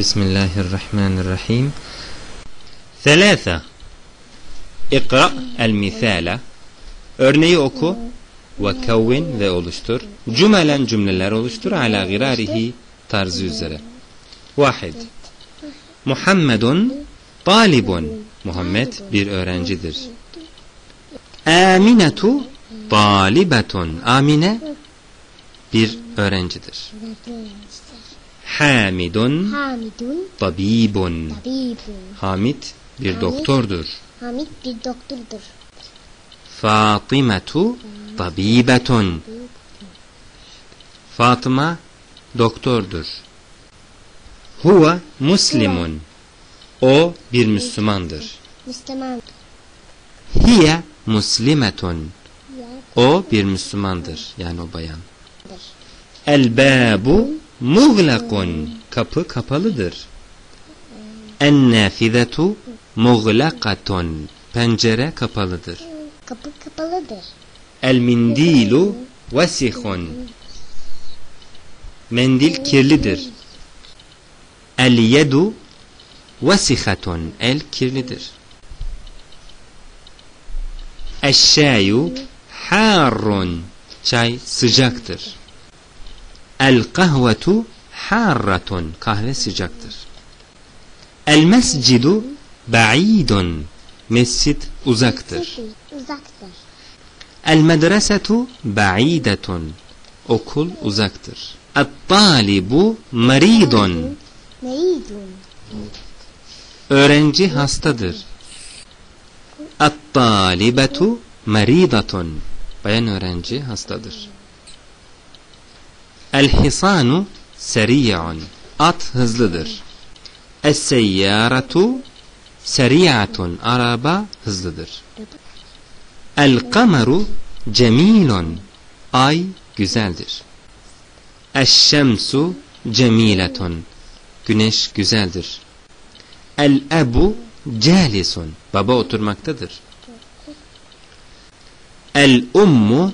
Bismillahirrahmanirrahim. Thelâtha. İkra el misale. Örneği oku ve kavvin ve oluştur. Cümelen cümleler oluştur ala girarihi tarzı üzere. Vahid. Muhammedun talibun. Muhammed bir öğrencidir. Aminetu talibetun. Amine bir öğrencidir. Hamidun Hamidun tabibun. tabibun. Hamid bir doktordur. Hamid bir doktordur. Fatimetu tabibetun. Fatıma doktordur. Huve muslimun. O bir Müslümandır. Müslüman. Hiye muslimetun. O bir Müslümandır. Yani o bayan. El babu muğlakun. Kapı kapalıdır. En nafizetu muğlakatun. Pencere kapalıdır. Kapı kapalıdır. El mindilu vesihun. Mendil kirlidir. El yedu vesihatun. El kirlidir. Eşşayu harrun. Çay sıcaktır. El kahvetu harratun. Kahve sıcaktır. El mescidu ba'idun. Mescid uzaktır. Uzaktır. El medresetu ba'idetun. Okul uzaktır. El talibu maridun. Meridun. Öğrenci hastadır. El talibetu maridatun. Bayan öğrenci hastadır. El hisanu seri'un. At hızlıdır. Es seyyaratu seri'atun. Araba hızlıdır. El kameru cemilun. Ay güzeldir. Eşşemsu cemiletun. Güneş güzeldir. El ebu calisun. Baba oturmaktadır. El ummu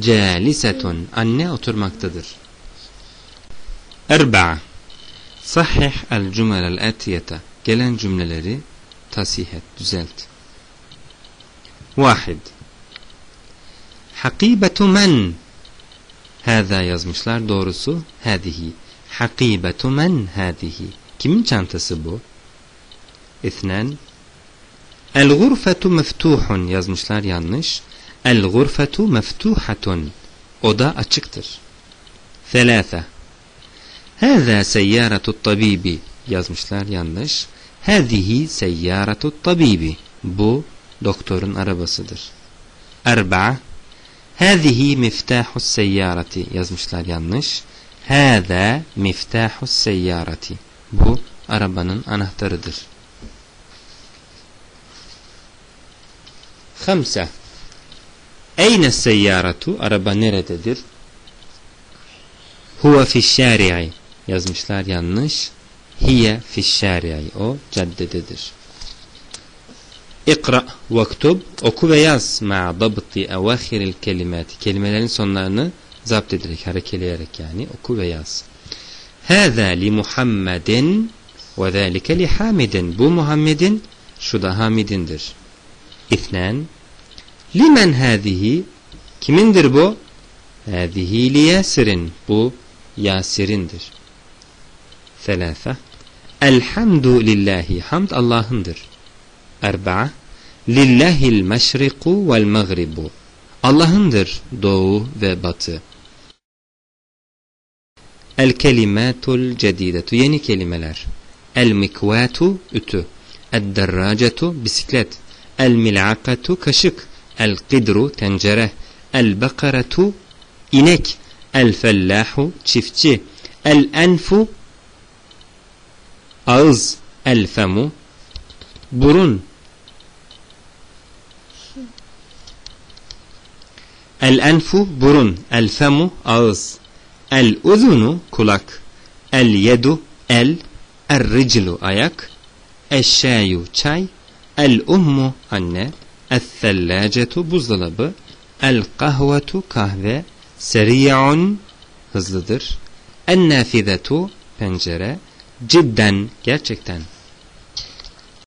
calisetun. Anne oturmaktadır. أربعة. صحح الجمل الآتية. كلام جملة لري. تصحيح تزلت واحد. حقيبة من؟ هذا يزمشلار دورسو. هذه. حقيبة من؟ هذه. كم كان تسبو؟ اثنان. الغرفة مفتوح يزمشلار يانش الغرفة مفتوحة. أدا أتشكتر. ثلاثة. Hâzâ seyyâretu tabibi yazmışlar yanlış. Hâzihi seyyâretu tabibi. Bu doktorun arabasıdır. Erba'a. Hâzihi miftâhus seyyâreti yazmışlar yanlış. Hâzâ miftâhus seyyâreti. Bu arabanın anahtarıdır. Hamsa. Eyne seyyâretu? Araba nerededir? Huve fişşâri'i yazmışlar yanlış. Hiye fişşâri'i. O caddededir. İkra vaktub oku ve yaz ma dabti evahiril kelimati kelimelerin sonlarını zapt ederek harekeleyerek yani oku ve yaz. Hâzâ li Muhammedin ve zâlike li Hamidin bu Muhammedin şu da Hamid'indir. İthnen limen hâzihi kimindir bu? Hâzihi li Yasir'in bu Yasir'indir. ثلاثة. الحمد لله حمد الله هندر أربعة. لله المشرق والمغرب. الله هندر دو وبات الكلمات الجديدة يعني كلمة كلمات المكوات أتو الدراجة بسكلات. الملعقة كشك. القدر تنجرة. البقرة إنك الفلاح تشفتي الأنف ağız. El femu burun. El enfu burun. El femu ağız. El uzunu kulak. El yedu el. El riclu ayak. Eşşayu çay. El ummu anne. El thallacetu buzdolabı. El kahvetu kahve. Seri'un hızlıdır. En nafizetu pencere. Cidden gerçekten.